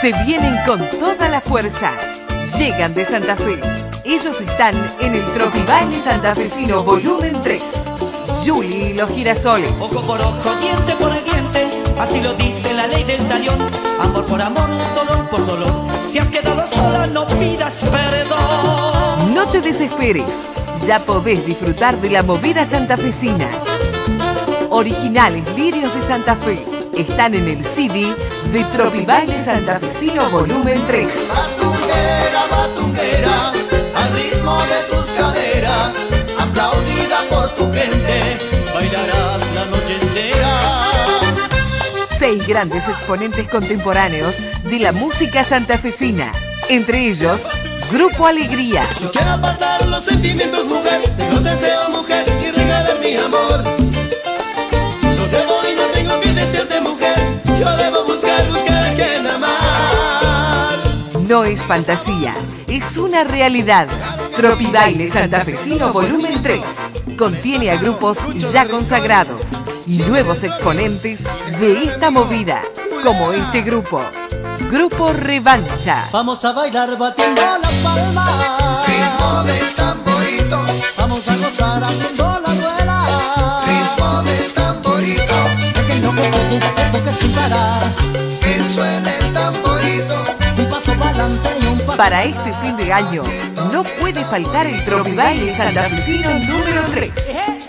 Se vienen con toda la fuerza. Llegan de Santa Fe. Ellos están en el Tropibaile Santafesino Volumen 3. Julie y los girasoles. Ojo por ojo, diente por diente, así lo dice la ley del talión. Amor por amor, dolor por dolor. Si has quedado sola, no pidas perdón. No te desesperes. Ya podés disfrutar de la movida santafesina. Originales Lirios de Santa Fe están en el CD de Tropibaile Santafesino Volumen 3. Batunguera, batunguera, al ritmo de tus caderas, aplaudida por tu gente, bailarás la noche entera. Seis grandes exponentes contemporáneos de la música santafesina. Entre ellos, Grupo Alegría, No quiero apartar los sentimientos, mujer, los deseo, mujer, no es fantasía, es una realidad. Tropibaile Santafesino Volumen 3 contiene a grupos ya consagrados y nuevos exponentes de esta movida, como este grupo. Grupo Revancha. Vamos a bailar batiendo las palmas. Ritmo del tamborito, Vamos a gozar haciendo la duela. ritmo del tamborito, Déjenlo que toque, que toque sin parar. Para este fin de año no puede faltar el Tropibaile Santafesino número 3.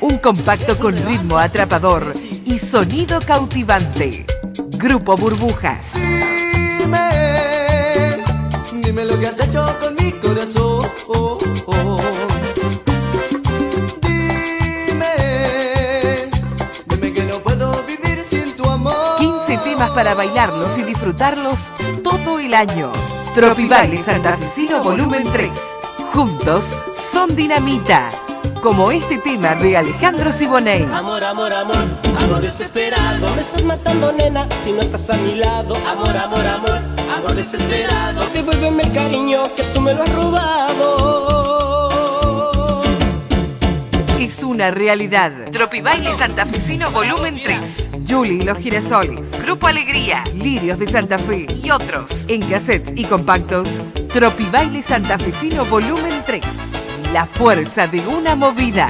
Un compacto con ritmo atrapador y sonido cautivante. Grupo Burbujas. Dime, dime lo que has hecho con mi corazón. Dime, dime que no puedo vivir sin tu amor. 15 temas para bailarlos y disfrutarlos todo el año. Tropibaile Santafesino Volumen 3. Juntos son dinamita. Como este tema de Alejandro Siboney. Amor, amor, amor, amor desesperado. Me estás matando, nena, si no estás a mi lado. Amor, amor, amor, amor desesperado. Devuélveme el cariño que tú me lo has robado. Una realidad. Tropibaile Santafesino Volumen 3. Julie los girasoles. Grupo Alegría. Lirios de Santa Fe. Y otros. En cassettes y compactos. Tropibaile Santafesino Volumen 3. La fuerza de una movida.